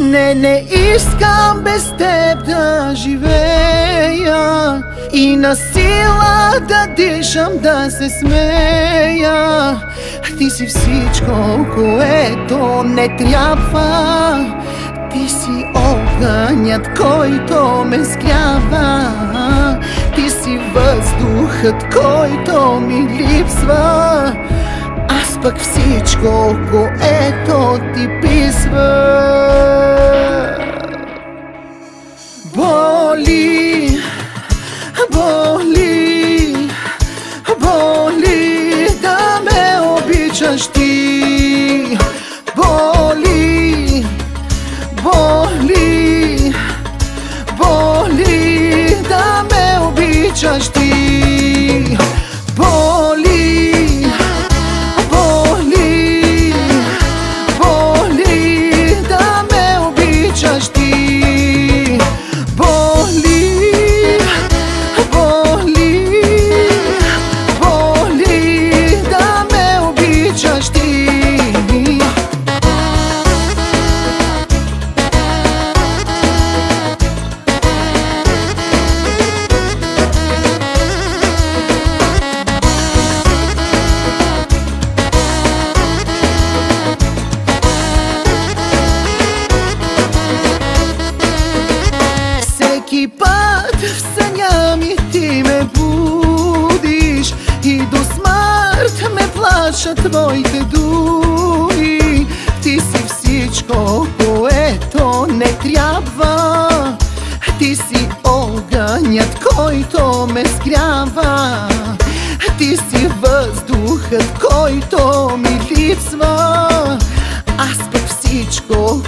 Не, не искам без теб да живея И на сила да дишам, да се смея. Ти си всичко, което не трябва. Ти си огънят, който ме сгрява Ти си въздухът, който ми липсва Пък всичко, което ти писва. Боли, боли, боли да ме обичаш ти. Боли, боли, боли да ме обичаш ти Всеки път в съня ми ти ме будиш И до смърт ме плашат твоите думи. Ти си всичко, което не трябва. Ти си огънят, който ме сгрява. Ти си въздухът, който ми липсва. Аз пък всичко,